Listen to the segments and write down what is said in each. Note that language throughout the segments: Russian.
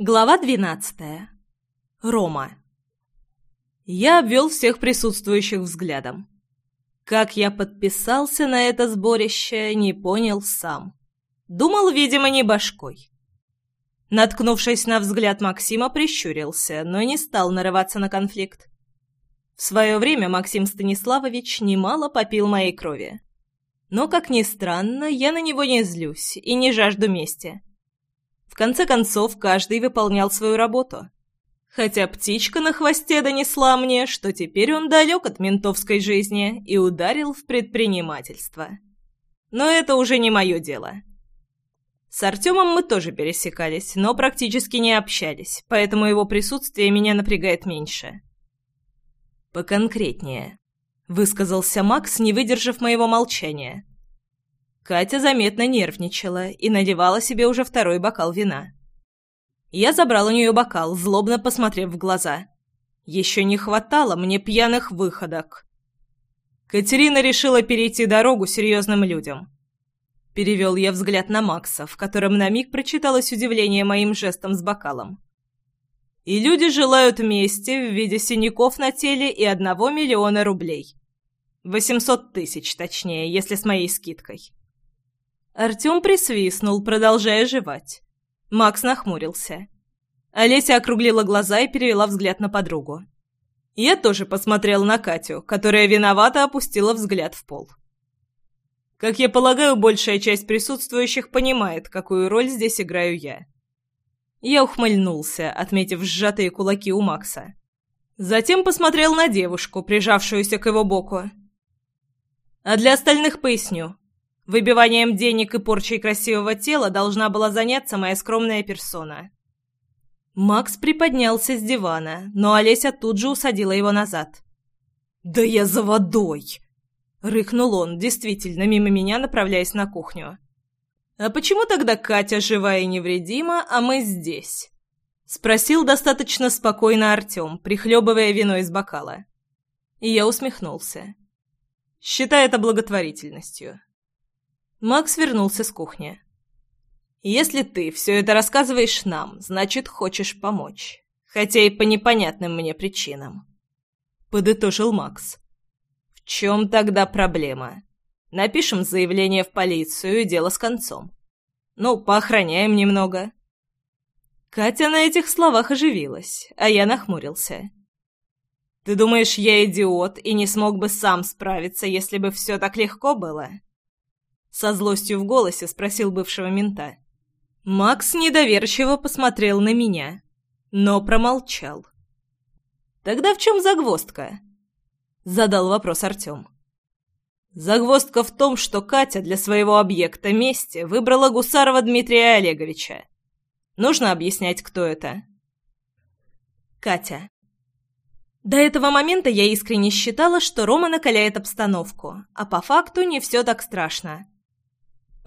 Глава двенадцатая. Рома. Я обвел всех присутствующих взглядом. Как я подписался на это сборище, не понял сам. Думал, видимо, не башкой. Наткнувшись на взгляд Максима, прищурился, но не стал нарываться на конфликт. В свое время Максим Станиславович немало попил моей крови. Но, как ни странно, я на него не злюсь и не жажду мести. Конце концов, каждый выполнял свою работу. Хотя птичка на хвосте донесла мне, что теперь он далек от ментовской жизни и ударил в предпринимательство. Но это уже не мое дело. С Артемом мы тоже пересекались, но практически не общались, поэтому его присутствие меня напрягает меньше. «Поконкретнее», — высказался Макс, не выдержав моего молчания. Катя заметно нервничала и надевала себе уже второй бокал вина. Я забрал у нее бокал, злобно посмотрев в глаза. Еще не хватало мне пьяных выходок. Катерина решила перейти дорогу серьезным людям. Перевел я взгляд на Макса, в котором на миг прочиталось удивление моим жестом с бокалом. И люди желают мести в виде синяков на теле и одного миллиона рублей. Восемьсот тысяч, точнее, если с моей скидкой. Артем присвистнул, продолжая жевать. Макс нахмурился. Олеся округлила глаза и перевела взгляд на подругу. Я тоже посмотрел на Катю, которая виновато опустила взгляд в пол. Как я полагаю, большая часть присутствующих понимает, какую роль здесь играю я. Я ухмыльнулся, отметив сжатые кулаки у Макса. Затем посмотрел на девушку, прижавшуюся к его боку. А для остальных поясню. Выбиванием денег и порчей красивого тела должна была заняться моя скромная персона. Макс приподнялся с дивана, но Олеся тут же усадила его назад. «Да я за водой!» — рыкнул он, действительно мимо меня направляясь на кухню. «А почему тогда Катя жива и невредима, а мы здесь?» — спросил достаточно спокойно Артем, прихлебывая вино из бокала. И я усмехнулся. «Считай это благотворительностью». Макс вернулся с кухни. «Если ты все это рассказываешь нам, значит, хочешь помочь. Хотя и по непонятным мне причинам». Подытожил Макс. «В чем тогда проблема? Напишем заявление в полицию и дело с концом. Ну, поохраняем немного». Катя на этих словах оживилась, а я нахмурился. «Ты думаешь, я идиот и не смог бы сам справиться, если бы все так легко было?» Со злостью в голосе спросил бывшего мента. Макс недоверчиво посмотрел на меня, но промолчал. «Тогда в чем загвоздка?» Задал вопрос Артем. Загвоздка в том, что Катя для своего объекта мести выбрала Гусарова Дмитрия Олеговича. Нужно объяснять, кто это. Катя. До этого момента я искренне считала, что Рома накаляет обстановку, а по факту не все так страшно.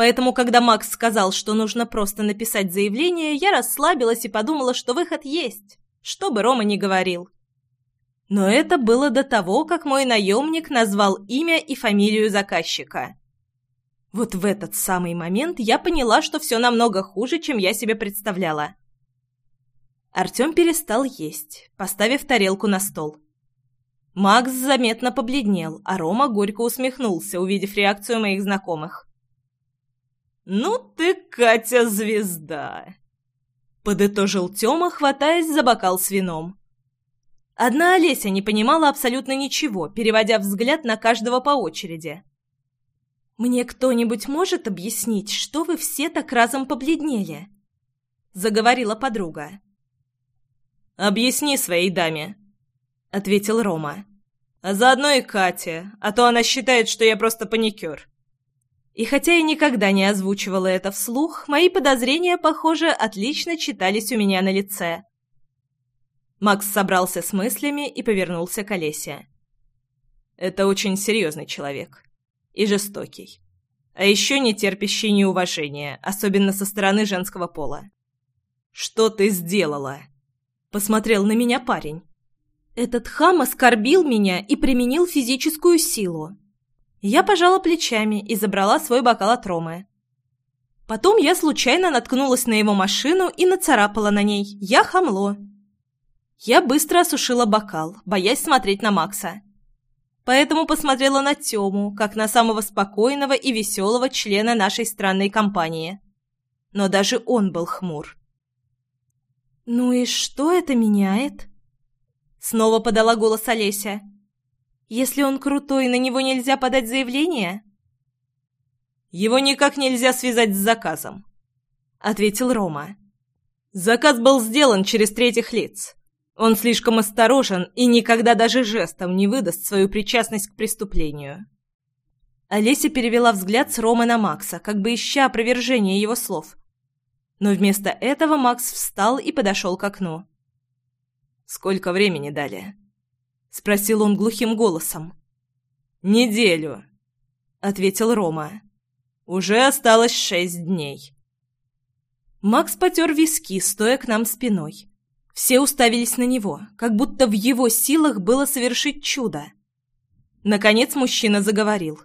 Поэтому, когда Макс сказал, что нужно просто написать заявление, я расслабилась и подумала, что выход есть, что бы Рома ни говорил. Но это было до того, как мой наемник назвал имя и фамилию заказчика. Вот в этот самый момент я поняла, что все намного хуже, чем я себе представляла. Артем перестал есть, поставив тарелку на стол. Макс заметно побледнел, а Рома горько усмехнулся, увидев реакцию моих знакомых. «Ну ты, Катя, звезда!» Подытожил Тёма, хватаясь за бокал с вином. Одна Олеся не понимала абсолютно ничего, переводя взгляд на каждого по очереди. «Мне кто-нибудь может объяснить, что вы все так разом побледнели?» Заговорила подруга. «Объясни своей даме», — ответил Рома. «А заодно и Кате, а то она считает, что я просто паникер». И хотя я никогда не озвучивала это вслух, мои подозрения, похоже, отлично читались у меня на лице. Макс собрался с мыслями и повернулся к Олесе. «Это очень серьезный человек. И жестокий. А еще не терпящий неуважения, особенно со стороны женского пола. Что ты сделала?» Посмотрел на меня парень. «Этот хам оскорбил меня и применил физическую силу. Я пожала плечами и забрала свой бокал от Ромы. Потом я случайно наткнулась на его машину и нацарапала на ней «Я хамло». Я быстро осушила бокал, боясь смотреть на Макса. Поэтому посмотрела на Тему, как на самого спокойного и веселого члена нашей странной компании. Но даже он был хмур. «Ну и что это меняет?» Снова подала голос Олеся. «Если он крутой, на него нельзя подать заявление?» «Его никак нельзя связать с заказом», — ответил Рома. «Заказ был сделан через третьих лиц. Он слишком осторожен и никогда даже жестом не выдаст свою причастность к преступлению». Олеся перевела взгляд с Ромы на Макса, как бы ища опровержения его слов. Но вместо этого Макс встал и подошел к окну. «Сколько времени дали?» — спросил он глухим голосом. «Неделю», — ответил Рома. «Уже осталось шесть дней». Макс потер виски, стоя к нам спиной. Все уставились на него, как будто в его силах было совершить чудо. Наконец мужчина заговорил.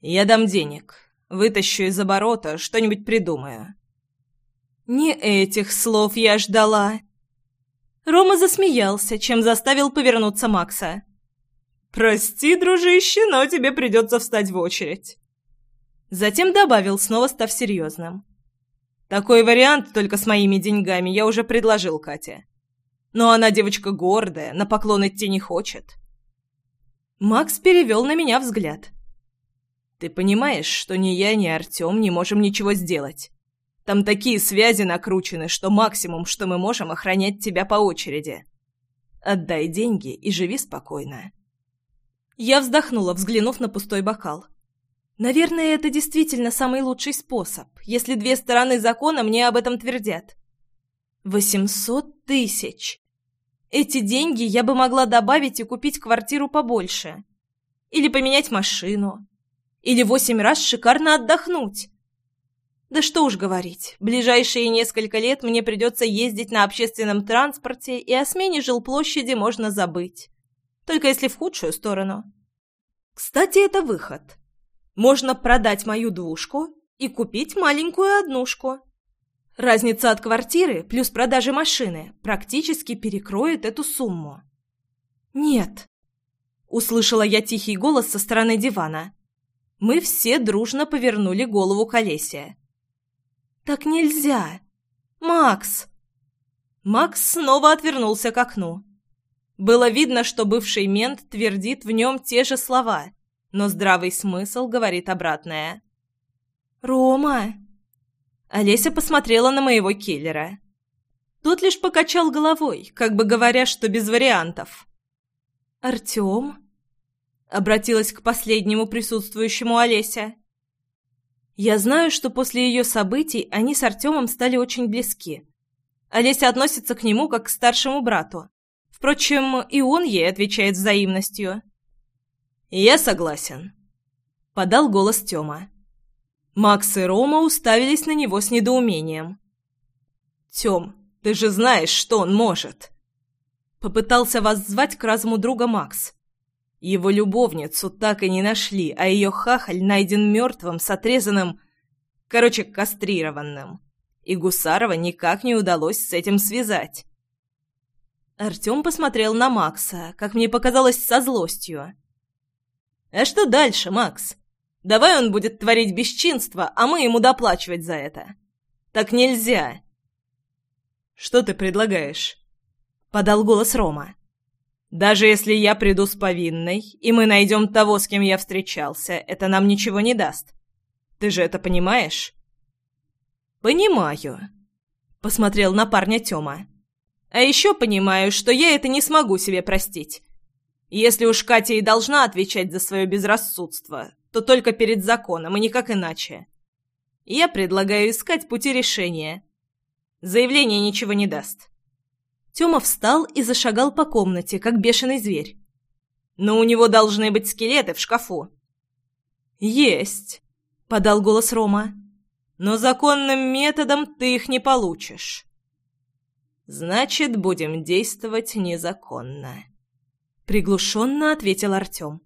«Я дам денег. Вытащу из оборота, что-нибудь придумаю». Не этих слов я ждала. Рома засмеялся, чем заставил повернуться Макса. «Прости, дружище, но тебе придется встать в очередь». Затем добавил, снова став серьезным. «Такой вариант только с моими деньгами я уже предложил Кате. Но она девочка гордая, на поклон идти не хочет». Макс перевел на меня взгляд. «Ты понимаешь, что ни я, ни Артем не можем ничего сделать?» Там такие связи накручены, что максимум, что мы можем, охранять тебя по очереди. Отдай деньги и живи спокойно». Я вздохнула, взглянув на пустой бокал. Наверное, это действительно самый лучший способ, если две стороны закона мне об этом твердят. Восемьсот тысяч! Эти деньги я бы могла добавить и купить квартиру побольше. Или поменять машину. Или восемь раз шикарно отдохнуть. Да что уж говорить, ближайшие несколько лет мне придется ездить на общественном транспорте, и о смене жилплощади можно забыть. Только если в худшую сторону. Кстати, это выход. Можно продать мою двушку и купить маленькую однушку. Разница от квартиры плюс продажи машины практически перекроет эту сумму. «Нет», — услышала я тихий голос со стороны дивана. Мы все дружно повернули голову к Олесе. «Так нельзя! Макс!» Макс снова отвернулся к окну. Было видно, что бывший мент твердит в нем те же слова, но здравый смысл говорит обратное. «Рома!» Олеся посмотрела на моего киллера. Тот лишь покачал головой, как бы говоря, что без вариантов. «Артем?» Обратилась к последнему присутствующему Олеся. Я знаю, что после ее событий они с Артемом стали очень близки. Олеся относится к нему как к старшему брату. Впрочем, и он ей отвечает взаимностью. «Я согласен», — подал голос Тёма. Макс и Рома уставились на него с недоумением. «Тём, ты же знаешь, что он может!» Попытался воззвать к разуму друга Макс. Его любовницу так и не нашли, а ее хахаль найден мертвым с отрезанным... Короче, кастрированным. И Гусарова никак не удалось с этим связать. Артем посмотрел на Макса, как мне показалось, со злостью. «А что дальше, Макс? Давай он будет творить бесчинство, а мы ему доплачивать за это. Так нельзя!» «Что ты предлагаешь?» — подал голос Рома. Даже если я приду с повинной, и мы найдем того, с кем я встречался, это нам ничего не даст. Ты же это понимаешь?» «Понимаю», — посмотрел на парня Тёма. «А еще понимаю, что я это не смогу себе простить. Если уж Катя и должна отвечать за свое безрассудство, то только перед законом, и никак иначе. Я предлагаю искать пути решения. Заявление ничего не даст. Тёма встал и зашагал по комнате, как бешеный зверь. «Но у него должны быть скелеты в шкафу». «Есть», — подал голос Рома. «Но законным методом ты их не получишь». «Значит, будем действовать незаконно», — приглушенно ответил Артем.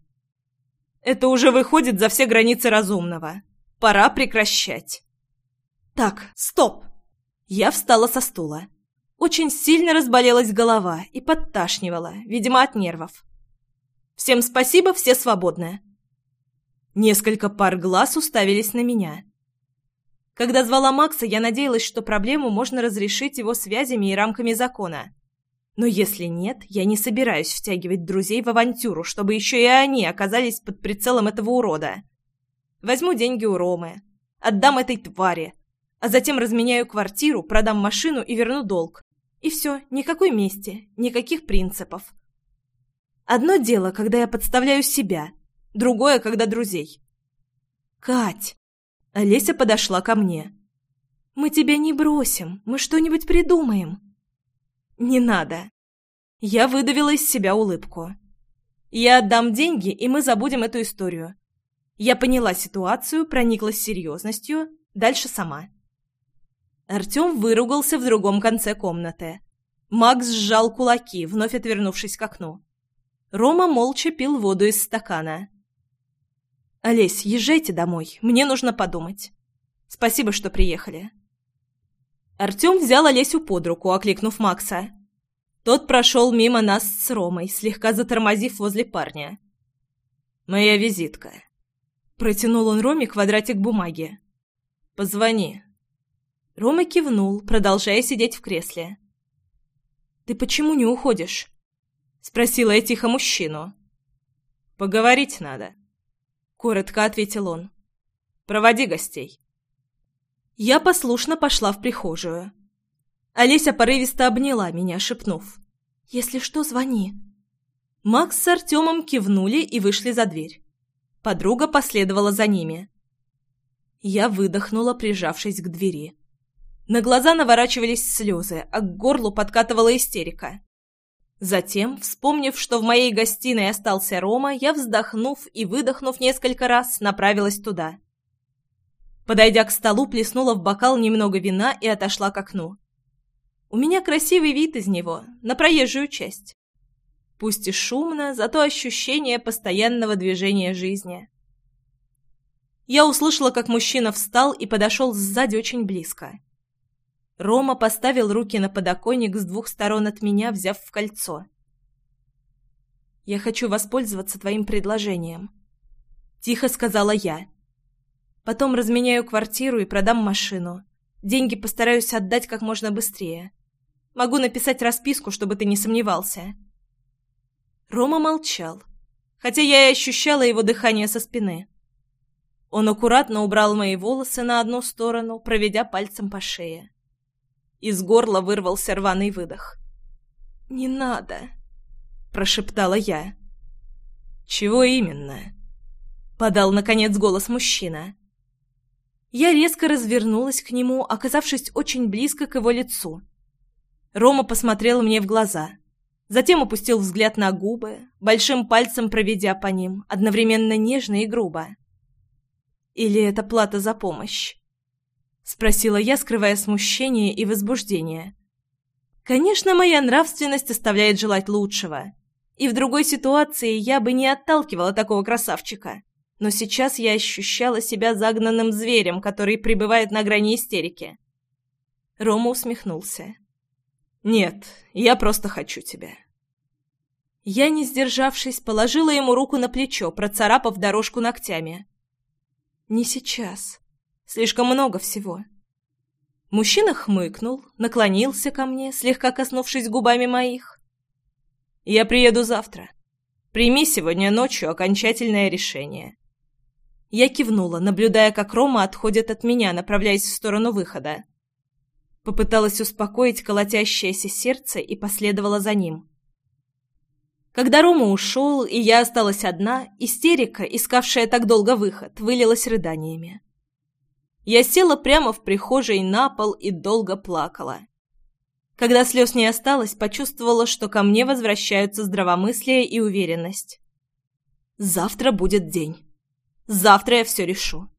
«Это уже выходит за все границы разумного. Пора прекращать». Так, стоп! Я встала со стула. Очень сильно разболелась голова и подташнивала, видимо, от нервов. «Всем спасибо, все свободны». Несколько пар глаз уставились на меня. Когда звала Макса, я надеялась, что проблему можно разрешить его связями и рамками закона. Но если нет, я не собираюсь втягивать друзей в авантюру, чтобы еще и они оказались под прицелом этого урода. Возьму деньги у Ромы, отдам этой твари, а затем разменяю квартиру, продам машину и верну долг. И все, никакой мести, никаких принципов. Одно дело, когда я подставляю себя, другое, когда друзей. «Кать!» Олеся подошла ко мне. «Мы тебя не бросим, мы что-нибудь придумаем». «Не надо». Я выдавила из себя улыбку. «Я отдам деньги, и мы забудем эту историю. Я поняла ситуацию, прониклась серьезностью, дальше сама». Артем выругался в другом конце комнаты. Макс сжал кулаки, вновь отвернувшись к окну. Рома молча пил воду из стакана. «Олесь, езжайте домой, мне нужно подумать. Спасибо, что приехали». Артем взял Олесю под руку, окликнув Макса. Тот прошел мимо нас с Ромой, слегка затормозив возле парня. «Моя визитка». Протянул он Роме квадратик бумаги. «Позвони, Рома кивнул, продолжая сидеть в кресле. «Ты почему не уходишь?» — спросила я тихо мужчину. «Поговорить надо», — коротко ответил он. «Проводи гостей». Я послушно пошла в прихожую. Олеся порывисто обняла меня, шепнув. «Если что, звони». Макс с Артемом кивнули и вышли за дверь. Подруга последовала за ними. Я выдохнула, прижавшись к двери. На глаза наворачивались слезы, а к горлу подкатывала истерика. Затем, вспомнив, что в моей гостиной остался Рома, я, вздохнув и выдохнув несколько раз, направилась туда. Подойдя к столу, плеснула в бокал немного вина и отошла к окну. У меня красивый вид из него, на проезжую часть. Пусть и шумно, зато ощущение постоянного движения жизни. Я услышала, как мужчина встал и подошел сзади очень близко. Рома поставил руки на подоконник с двух сторон от меня, взяв в кольцо. «Я хочу воспользоваться твоим предложением», — тихо сказала я. «Потом разменяю квартиру и продам машину. Деньги постараюсь отдать как можно быстрее. Могу написать расписку, чтобы ты не сомневался». Рома молчал, хотя я и ощущала его дыхание со спины. Он аккуратно убрал мои волосы на одну сторону, проведя пальцем по шее. Из горла вырвался рваный выдох. «Не надо!» – прошептала я. «Чего именно?» – подал, наконец, голос мужчина. Я резко развернулась к нему, оказавшись очень близко к его лицу. Рома посмотрел мне в глаза, затем опустил взгляд на губы, большим пальцем проведя по ним, одновременно нежно и грубо. Или это плата за помощь? — спросила я, скрывая смущение и возбуждение. Конечно, моя нравственность оставляет желать лучшего. И в другой ситуации я бы не отталкивала такого красавчика. Но сейчас я ощущала себя загнанным зверем, который пребывает на грани истерики. Рома усмехнулся. «Нет, я просто хочу тебя». Я, не сдержавшись, положила ему руку на плечо, процарапав дорожку ногтями. «Не сейчас. Слишком много всего. Мужчина хмыкнул, наклонился ко мне, слегка коснувшись губами моих. «Я приеду завтра. Прими сегодня ночью окончательное решение». Я кивнула, наблюдая, как Рома отходит от меня, направляясь в сторону выхода. Попыталась успокоить колотящееся сердце и последовала за ним. Когда Рома ушел, и я осталась одна, истерика, искавшая так долго выход, вылилась рыданиями. Я села прямо в прихожей на пол и долго плакала. Когда слез не осталось, почувствовала, что ко мне возвращаются здравомыслие и уверенность. Завтра будет день. Завтра я все решу.